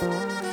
Oh.